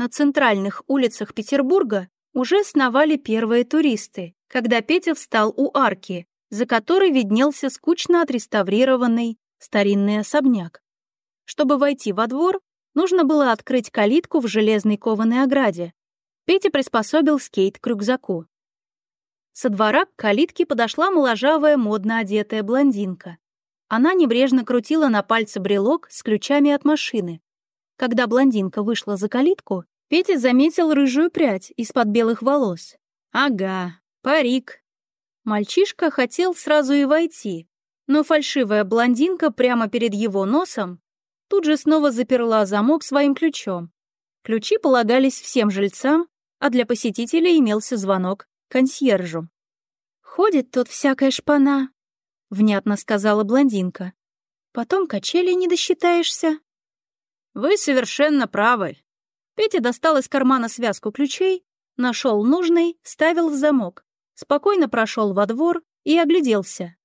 На центральных улицах Петербурга уже сновали первые туристы, когда Петя встал у арки, за которой виднелся скучно отреставрированный старинный особняк. Чтобы войти во двор, нужно было открыть калитку в железной кованой ограде. Петя приспособил скейт к рюкзаку. Со двора к калитке подошла моложавая, модно одетая блондинка. Она небрежно крутила на пальце брелок с ключами от машины. Когда блондинка вышла за калитку, Петя заметил рыжую прядь из-под белых волос. Ага, парик. Мальчишка хотел сразу и войти, но фальшивая блондинка прямо перед его носом тут же снова заперла замок своим ключом. Ключи полагались всем жильцам, а для посетителей имелся звонок консьержу. «Ходит тут всякая шпана», — внятно сказала блондинка. «Потом качели не досчитаешься». «Вы совершенно правы». Петя достал из кармана связку ключей, нашел нужный, вставил в замок, спокойно прошел во двор и огляделся.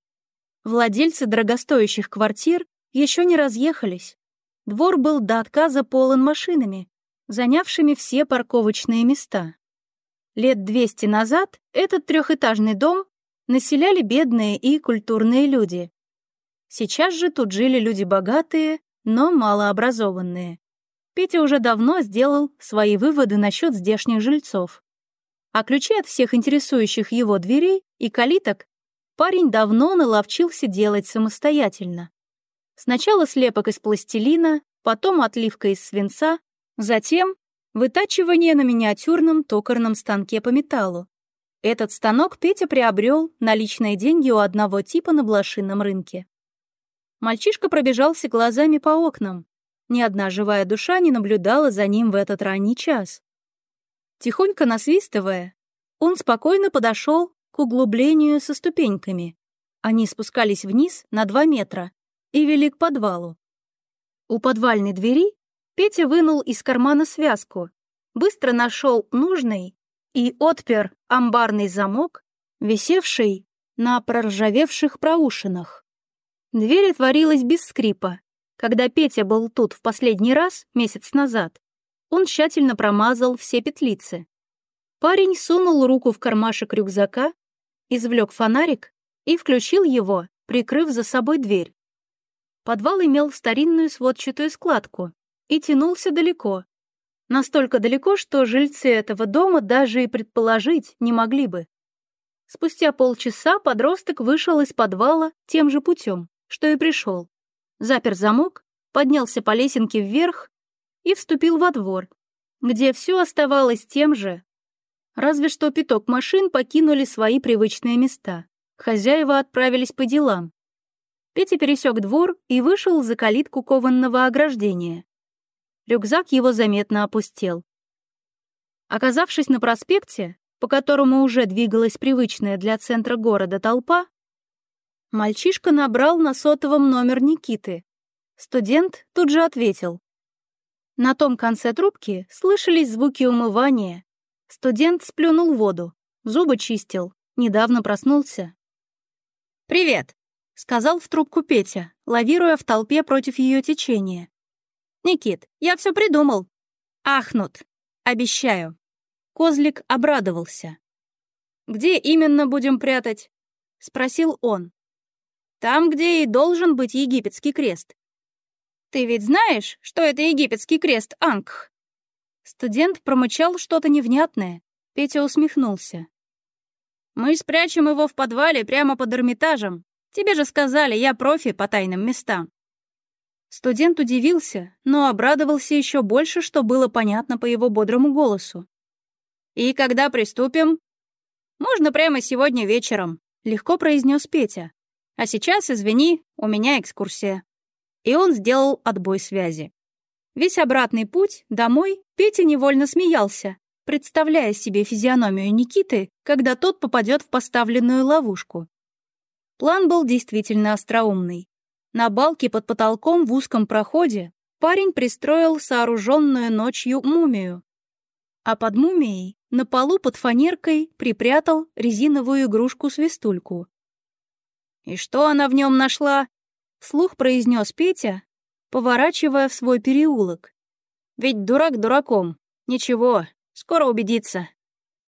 Владельцы дорогостоящих квартир еще не разъехались. Двор был до отказа полон машинами, занявшими все парковочные места. Лет 200 назад этот трехэтажный дом населяли бедные и культурные люди. Сейчас же тут жили люди богатые, но малообразованные. Петя уже давно сделал свои выводы насчет здешних жильцов. А ключи от всех интересующих его дверей и калиток парень давно наловчился делать самостоятельно. Сначала слепок из пластилина, потом отливка из свинца, затем Вытачивание на миниатюрном токарном станке по металлу. Этот станок Петя приобрел на личные деньги у одного типа на блошином рынке. Мальчишка пробежался глазами по окнам. Ни одна живая душа не наблюдала за ним в этот ранний час. Тихонько насвистывая, он спокойно подошел к углублению со ступеньками. Они спускались вниз на два метра и вели к подвалу. У подвальной двери Петя вынул из кармана связку, быстро нашел нужный и отпер амбарный замок, висевший на проржавевших проушинах. Дверь отворилась без скрипа. Когда Петя был тут в последний раз, месяц назад, он тщательно промазал все петлицы. Парень сунул руку в кармашек рюкзака, извлек фонарик и включил его, прикрыв за собой дверь. Подвал имел старинную сводчатую складку, и тянулся далеко. Настолько далеко, что жильцы этого дома даже и предположить не могли бы. Спустя полчаса подросток вышел из подвала тем же путем, что и пришел. Запер замок, поднялся по лесенке вверх и вступил во двор, где все оставалось тем же. Разве что пяток машин покинули свои привычные места. Хозяева отправились по делам. Петя пересек двор и вышел за калитку кованного ограждения. Рюкзак его заметно опустел. Оказавшись на проспекте, по которому уже двигалась привычная для центра города толпа, мальчишка набрал на сотовом номер Никиты. Студент тут же ответил. На том конце трубки слышались звуки умывания. Студент сплюнул воду, зубы чистил, недавно проснулся. «Привет», — сказал в трубку Петя, лавируя в толпе против ее течения. «Никит, я все придумал». «Ахнут. Обещаю». Козлик обрадовался. «Где именно будем прятать?» — спросил он. «Там, где и должен быть египетский крест». «Ты ведь знаешь, что это египетский крест Ангх?» Студент промычал что-то невнятное. Петя усмехнулся. «Мы спрячем его в подвале прямо под Эрмитажем. Тебе же сказали, я профи по тайным местам». Студент удивился, но обрадовался еще больше, что было понятно по его бодрому голосу. «И когда приступим?» «Можно прямо сегодня вечером», — легко произнес Петя. «А сейчас, извини, у меня экскурсия». И он сделал отбой связи. Весь обратный путь домой Петя невольно смеялся, представляя себе физиономию Никиты, когда тот попадет в поставленную ловушку. План был действительно остроумный. На балке под потолком в узком проходе парень пристроил сооруженную ночью мумию. А под мумией на полу под фанеркой припрятал резиновую игрушку-свистульку. «И что она в нем нашла?» — вслух произнес Петя, поворачивая в свой переулок. «Ведь дурак дураком, Ничего, скоро убедится.